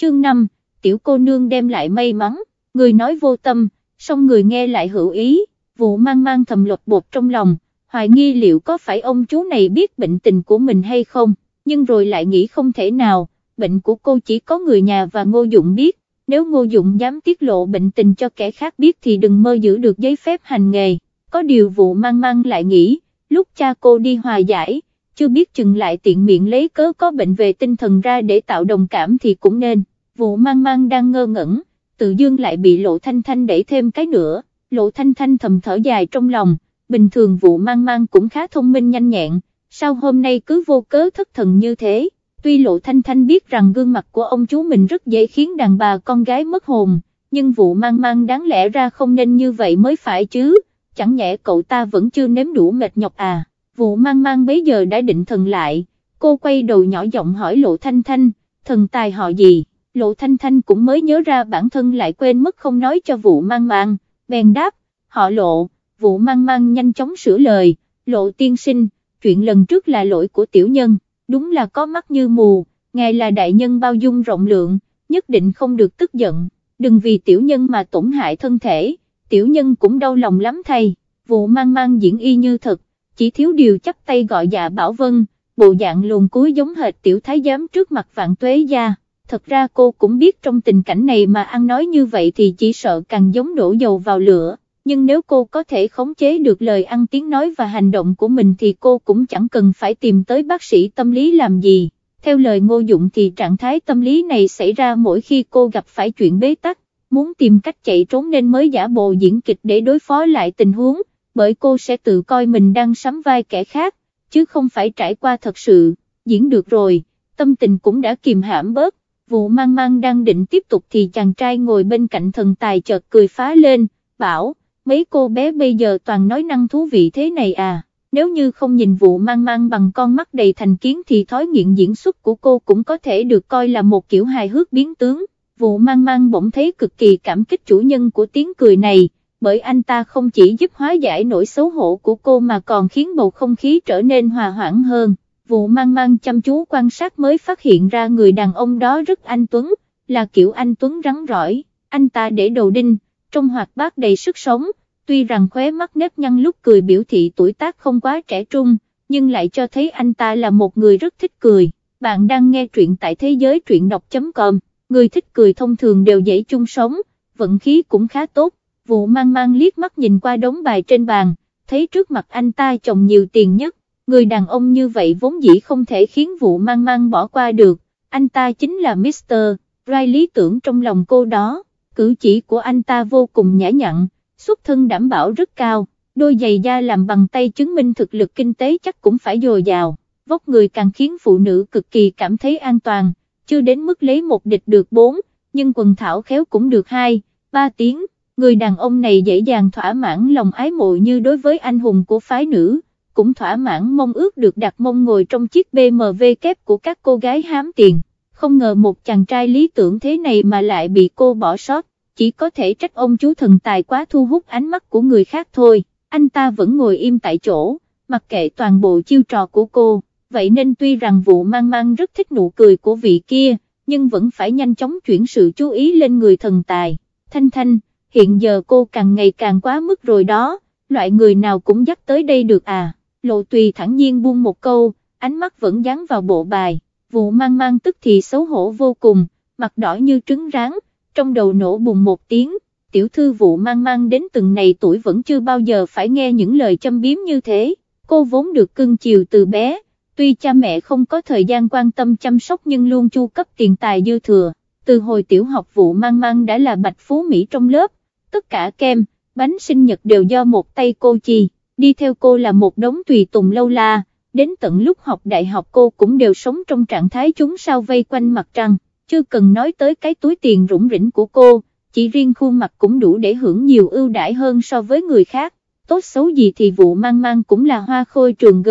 chương 5, tiểu cô nương đem lại may mắn, người nói vô tâm, song người nghe lại hữu ý, vụ mang mang thầm lột bột trong lòng, hoài nghi liệu có phải ông chú này biết bệnh tình của mình hay không, nhưng rồi lại nghĩ không thể nào, bệnh của cô chỉ có người nhà và Ngô Dụng biết, nếu Ngô Dụng dám tiết lộ bệnh tình cho kẻ khác biết thì đừng mơ giữ được giấy phép hành nghề, có điều vụ mang mang lại nghĩ, lúc cha cô đi hòa giải, chưa biết chừng lại tiện miệng lấy cớ có bệnh về tinh thần ra để tạo đồng cảm thì cũng nên, vụ mang mang đang ngơ ngẩn, tự dương lại bị lộ thanh thanh đẩy thêm cái nữa, lộ thanh thanh thầm thở dài trong lòng, bình thường vụ mang mang cũng khá thông minh nhanh nhẹn, sao hôm nay cứ vô cớ thất thần như thế, tuy lộ thanh thanh biết rằng gương mặt của ông chú mình rất dễ khiến đàn bà con gái mất hồn, nhưng vụ mang mang đáng lẽ ra không nên như vậy mới phải chứ, chẳng nhẽ cậu ta vẫn chưa nếm đủ mệt nhọc à, vụ mang mang bấy giờ đã định thần lại, cô quay đầu nhỏ giọng hỏi lộ thanh thanh, thần tài họ gì, lộ thanh thanh cũng mới nhớ ra bản thân lại quên mất không nói cho vụ mang mang, bèn đáp, họ lộ, vụ mang mang nhanh chóng sửa lời, lộ tiên sinh, chuyện lần trước là lỗi của tiểu nhân, đúng là có mắt như mù, ngài là đại nhân bao dung rộng lượng, nhất định không được tức giận, đừng vì tiểu nhân mà tổn hại thân thể, tiểu nhân cũng đau lòng lắm thay, vụ mang mang diễn y như thật, chỉ thiếu điều chắp tay gọi dạ bảo vân, bộ dạng luồn cuối giống hệt tiểu thái giám trước mặt vạn tuế gia. Thật ra cô cũng biết trong tình cảnh này mà ăn nói như vậy thì chỉ sợ càng giống đổ dầu vào lửa, nhưng nếu cô có thể khống chế được lời ăn tiếng nói và hành động của mình thì cô cũng chẳng cần phải tìm tới bác sĩ tâm lý làm gì. Theo lời ngô dụng thì trạng thái tâm lý này xảy ra mỗi khi cô gặp phải chuyện bế tắc, muốn tìm cách chạy trốn nên mới giả bộ diễn kịch để đối phó lại tình huống, bởi cô sẽ tự coi mình đang sắm vai kẻ khác, chứ không phải trải qua thật sự, diễn được rồi, tâm tình cũng đã kìm hãm bớt, vụ mang mang đang định tiếp tục thì chàng trai ngồi bên cạnh thần tài chợt cười phá lên, bảo, mấy cô bé bây giờ toàn nói năng thú vị thế này à, nếu như không nhìn vụ mang mang bằng con mắt đầy thành kiến thì thói nghiện diễn xuất của cô cũng có thể được coi là một kiểu hài hước biến tướng, vụ mang mang bỗng thấy cực kỳ cảm kích chủ nhân của tiếng cười này, bởi anh ta không chỉ giúp hóa giải nỗi xấu hổ của cô mà còn khiến bầu không khí trở nên hòa hoãn hơn. Vụ mang mang chăm chú quan sát mới phát hiện ra người đàn ông đó rất anh Tuấn, là kiểu anh Tuấn rắn rỏi, anh ta để đầu đinh, trong hoạt bát đầy sức sống, tuy rằng khóe mắt nếp nhăn lúc cười biểu thị tuổi tác không quá trẻ trung, nhưng lại cho thấy anh ta là một người rất thích cười. Bạn đang nghe truyện tại thế giới truyện đọc.com, người thích cười thông thường đều dễ chung sống, vận khí cũng khá tốt vụ mang mang liếc mắt nhìn qua đống bài trên bàn, thấy trước mặt anh ta chồng nhiều tiền nhất, người đàn ông như vậy vốn dĩ không thể khiến vụ mang mang bỏ qua được, anh ta chính là Mr. Rai lý tưởng trong lòng cô đó, cử chỉ của anh ta vô cùng nhã nhặn, xuất thân đảm bảo rất cao, đôi giày da làm bằng tay chứng minh thực lực kinh tế chắc cũng phải dồi dào, vóc người càng khiến phụ nữ cực kỳ cảm thấy an toàn, chưa đến mức lấy một địch được bốn, nhưng quần thảo khéo cũng được hai, ba tiếng. Người đàn ông này dễ dàng thỏa mãn lòng ái mộ như đối với anh hùng của phái nữ, cũng thỏa mãn mong ước được đặt mông ngồi trong chiếc BMW kép của các cô gái hám tiền, không ngờ một chàng trai lý tưởng thế này mà lại bị cô bỏ sót, chỉ có thể trách ông chú thần tài quá thu hút ánh mắt của người khác thôi, anh ta vẫn ngồi im tại chỗ, mặc kệ toàn bộ chiêu trò của cô, vậy nên tuy rằng vụ mang mang rất thích nụ cười của vị kia, nhưng vẫn phải nhanh chóng chuyển sự chú ý lên người thần tài, thanh thanh hiện giờ cô càng ngày càng quá mức rồi đó, loại người nào cũng dắt tới đây được à, lộ tùy thẳng nhiên buông một câu, ánh mắt vẫn dán vào bộ bài, vụ mang mang tức thì xấu hổ vô cùng, mặt đỏ như trứng rán, trong đầu nổ bùng một tiếng, tiểu thư vụ mang mang đến từng này tuổi vẫn chưa bao giờ phải nghe những lời châm biếm như thế, cô vốn được cưng chiều từ bé, tuy cha mẹ không có thời gian quan tâm chăm sóc nhưng luôn chu cấp tiền tài dư thừa, từ hồi tiểu học vụ mang mang đã là bạch phú Mỹ trong lớp, tất cả kem, bánh sinh nhật đều do một tay cô chi, đi theo cô là một đống tùy tùng lâu la, đến tận lúc học đại học cô cũng đều sống trong trạng thái chúng sao vây quanh mặt trăng, chưa cần nói tới cái túi tiền rủng rỉnh của cô, chỉ riêng khuôn mặt cũng đủ để hưởng nhiều ưu đãi hơn so với người khác, tốt xấu gì thì vụ mang mang cũng là hoa khôi trường G,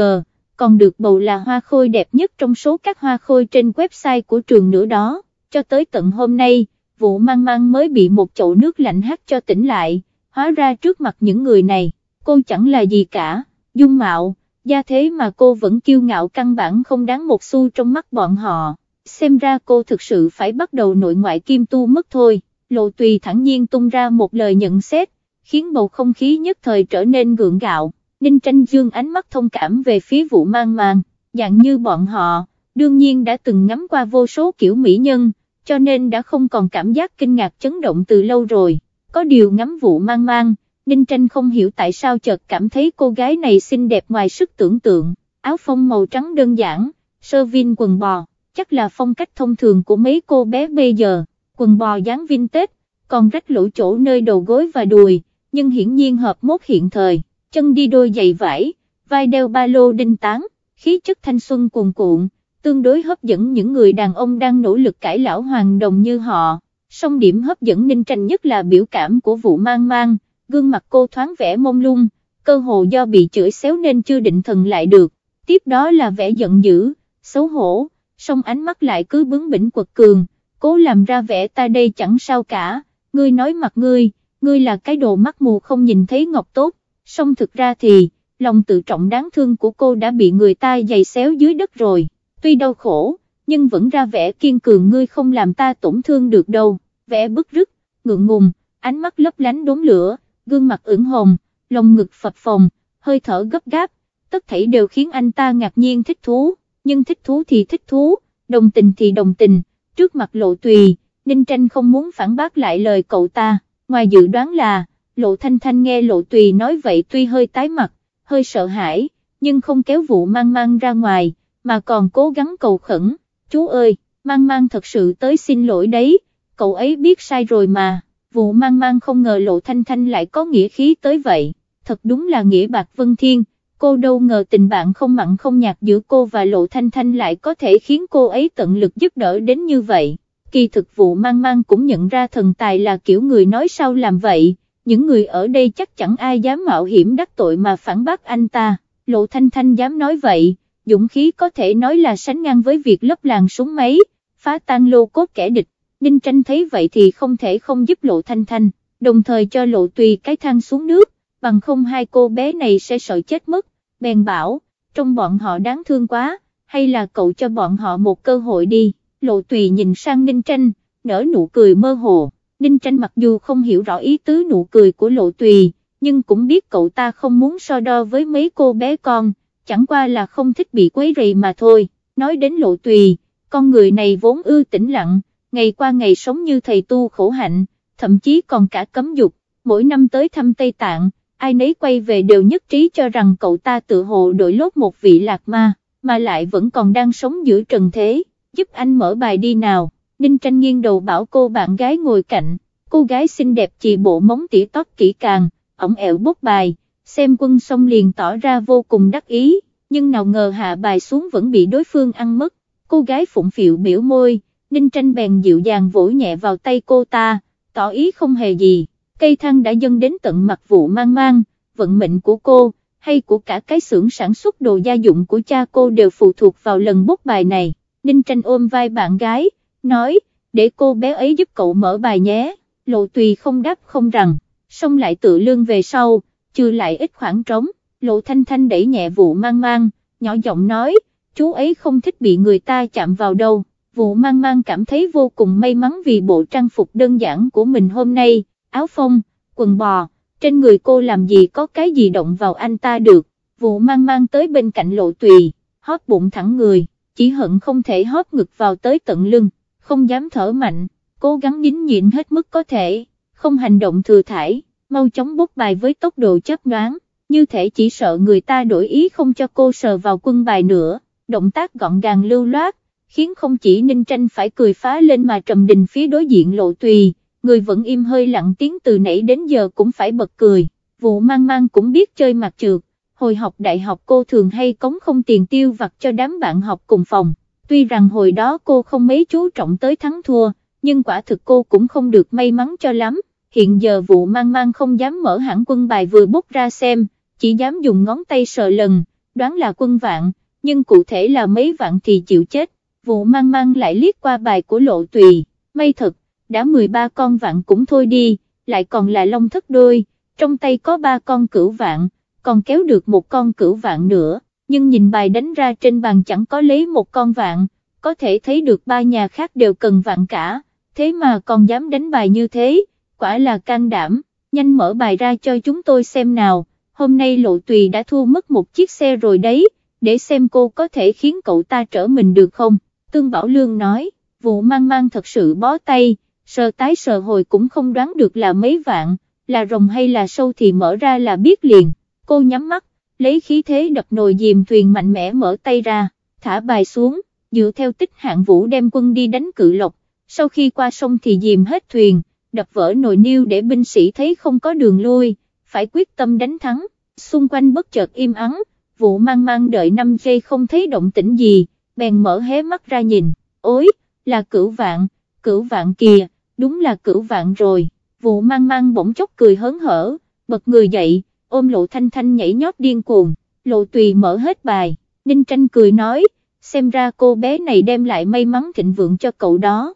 còn được bầu là hoa khôi đẹp nhất trong số các hoa khôi trên website của trường nữa đó, cho tới tận hôm nay vụ mang mang mới bị một chậu nước lạnh hát cho tỉnh lại, hóa ra trước mặt những người này, cô chẳng là gì cả, dung mạo, gia thế mà cô vẫn kiêu ngạo căn bản không đáng một xu trong mắt bọn họ, xem ra cô thực sự phải bắt đầu nội ngoại kim tu mất thôi, lộ tùy thẳng nhiên tung ra một lời nhận xét, khiến bầu không khí nhất thời trở nên gượng gạo, Ninh tranh dương ánh mắt thông cảm về phía vụ mang mang, dạng như bọn họ, đương nhiên đã từng ngắm qua vô số kiểu mỹ nhân, cho nên đã không còn cảm giác kinh ngạc chấn động từ lâu rồi, có điều ngắm vụ mang mang, Ninh tranh không hiểu tại sao chợt cảm thấy cô gái này xinh đẹp ngoài sức tưởng tượng, áo phông màu trắng đơn giản, sơ vin quần bò, chắc là phong cách thông thường của mấy cô bé bây giờ, quần bò dáng vintage, còn rách lỗ chỗ nơi đầu gối và đùi, nhưng hiển nhiên hợp mốt hiện thời, chân đi đôi giày vải, vai đeo ba lô đinh tán, khí chất thanh xuân cuồn cuộn, tương đối hấp dẫn những người đàn ông đang nỗ lực cải lão hoàng đồng như họ. Song điểm hấp dẫn ninh tranh nhất là biểu cảm của vụ mang mang, gương mặt cô thoáng vẻ mông lung, cơ hồ do bị chửi xéo nên chưa định thần lại được, tiếp đó là vẻ giận dữ, xấu hổ, song ánh mắt lại cứ bướng bỉnh quật cường, cố làm ra vẻ ta đây chẳng sao cả, ngươi nói mặt ngươi, ngươi là cái đồ mắt mù không nhìn thấy ngọc tốt, song thực ra thì, lòng tự trọng đáng thương của cô đã bị người ta giày xéo dưới đất rồi, tuy đau khổ, nhưng vẫn ra vẻ kiên cường ngươi không làm ta tổn thương được đâu, vẻ bức rứt, ngượng ngùng, ánh mắt lấp lánh đốm lửa, gương mặt ửng hồng, lồng ngực phập phồng, hơi thở gấp gáp, tất thảy đều khiến anh ta ngạc nhiên thích thú, nhưng thích thú thì thích thú, đồng tình thì đồng tình, trước mặt lộ tùy, Ninh Tranh không muốn phản bác lại lời cậu ta, ngoài dự đoán là, lộ thanh thanh nghe lộ tùy nói vậy tuy hơi tái mặt, hơi sợ hãi, nhưng không kéo vụ mang mang ra ngoài, mà còn cố gắng cầu khẩn, chú ơi, mang mang thật sự tới xin lỗi đấy, cậu ấy biết sai rồi mà, vụ mang mang không ngờ lộ thanh thanh lại có nghĩa khí tới vậy, thật đúng là nghĩa bạc vân thiên, cô đâu ngờ tình bạn không mặn không nhạt giữa cô và lộ thanh thanh lại có thể khiến cô ấy tận lực giúp đỡ đến như vậy. Kỳ thực vụ mang mang cũng nhận ra thần tài là kiểu người nói sao làm vậy, những người ở đây chắc chẳng ai dám mạo hiểm đắc tội mà phản bác anh ta, lộ thanh thanh dám nói vậy, dũng khí có thể nói là sánh ngang với việc lấp làng súng máy, phá tan lô cốt kẻ địch, Ninh Tranh thấy vậy thì không thể không giúp lộ thanh thanh, đồng thời cho lộ tùy cái thang xuống nước, bằng không hai cô bé này sẽ sợ chết mất, bèn bảo, trong bọn họ đáng thương quá, hay là cậu cho bọn họ một cơ hội đi, lộ tùy nhìn sang Ninh Tranh, nở nụ cười mơ hồ, Ninh Tranh mặc dù không hiểu rõ ý tứ nụ cười của lộ tùy, nhưng cũng biết cậu ta không muốn so đo với mấy cô bé con, chẳng qua là không thích bị quấy rầy mà thôi, nói đến lộ tùy, con người này vốn ưa tĩnh lặng, ngày qua ngày sống như thầy tu khổ hạnh, thậm chí còn cả cấm dục, mỗi năm tới thăm Tây Tạng, ai nấy quay về đều nhất trí cho rằng cậu ta tự hộ đổi lốt một vị lạc ma, mà lại vẫn còn đang sống giữa trần thế, giúp anh mở bài đi nào, Ninh tranh nghiêng đầu bảo cô bạn gái ngồi cạnh, cô gái xinh đẹp chỉ bộ móng tỉ tóc kỹ càng, ổng ẹo bốc bài, xem quân xong liền tỏ ra vô cùng đắc ý, nhưng nào ngờ hạ bài xuống vẫn bị đối phương ăn mất, cô gái phụng phịu biểu môi, Ninh tranh bèn dịu dàng vỗ nhẹ vào tay cô ta, tỏ ý không hề gì. Cây thang đã dâng đến tận mặt vụ mang mang, vận mệnh của cô, hay của cả cái xưởng sản xuất đồ gia dụng của cha cô đều phụ thuộc vào lần bốc bài này, Ninh Tranh ôm vai bạn gái, nói, để cô bé ấy giúp cậu mở bài nhé, lộ tùy không đáp không rằng, xong lại tự lương về sau, trừ lại ít khoảng trống, lộ thanh thanh đẩy nhẹ vụ mang mang, nhỏ giọng nói, chú ấy không thích bị người ta chạm vào đâu, vụ mang mang cảm thấy vô cùng may mắn vì bộ trang phục đơn giản của mình hôm nay, áo phông, quần bò, trên người cô làm gì có cái gì động vào anh ta được, vụ mang mang tới bên cạnh lộ tùy, hóp bụng thẳng người, chỉ hận không thể hóp ngực vào tới tận lưng, không dám thở mạnh, cố gắng nín nhịn hết mức có thể, không hành động thừa thải, mau chóng bút bài với tốc độ chấp nhoáng, như thể chỉ sợ người ta đổi ý không cho cô sờ vào quân bài nữa, động tác gọn gàng lưu loát, khiến không chỉ Ninh Tranh phải cười phá lên mà trầm đình phía đối diện lộ tùy người vẫn im hơi lặng tiếng từ nãy đến giờ cũng phải bật cười, vụ mang mang cũng biết chơi mặt trượt, hồi học đại học cô thường hay cống không tiền tiêu vặt cho đám bạn học cùng phòng, tuy rằng hồi đó cô không mấy chú trọng tới thắng thua, nhưng quả thực cô cũng không được may mắn cho lắm, hiện giờ vụ mang mang không dám mở hẳn quân bài vừa bút ra xem, chỉ dám dùng ngón tay sờ lần, đoán là quân vạn, nhưng cụ thể là mấy vạn thì chịu chết, vụ mang mang lại liếc qua bài của lộ tùy, may thật đã 13 con vạn cũng thôi đi, lại còn là long thất đôi, trong tay có ba con cửu vạn, còn kéo được một con cửu vạn nữa, nhưng nhìn bài đánh ra trên bàn chẳng có lấy một con vạn, có thể thấy được ba nhà khác đều cần vạn cả, thế mà còn dám đánh bài như thế, quả là can đảm, nhanh mở bài ra cho chúng tôi xem nào, hôm nay lộ tùy đã thua mất một chiếc xe rồi đấy, để xem cô có thể khiến cậu ta trở mình được không, Tương Bảo Lương nói, vụ mang mang thật sự bó tay, sờ tái sờ hồi cũng không đoán được là mấy vạn, là rồng hay là sâu thì mở ra là biết liền, cô nhắm mắt, lấy khí thế đập nồi dìm thuyền mạnh mẽ mở tay ra, thả bài xuống, dựa theo tích hạng vũ đem quân đi đánh cự lộc, sau khi qua sông thì dìm hết thuyền, đập vỡ nồi niêu để binh sĩ thấy không có đường lui, phải quyết tâm đánh thắng, xung quanh bất chợt im ắng, vụ mang mang đợi 5 giây không thấy động tĩnh gì, bèn mở hé mắt ra nhìn, ôi, là cửu vạn, cửu vạn kìa, đúng là cửu vạn rồi, vụ mang mang bỗng chốc cười hớn hở, bật người dậy, ôm lộ thanh thanh nhảy nhót điên cuồng, lộ tùy mở hết bài, Ninh tranh cười nói, xem ra cô bé này đem lại may mắn thịnh vượng cho cậu đó.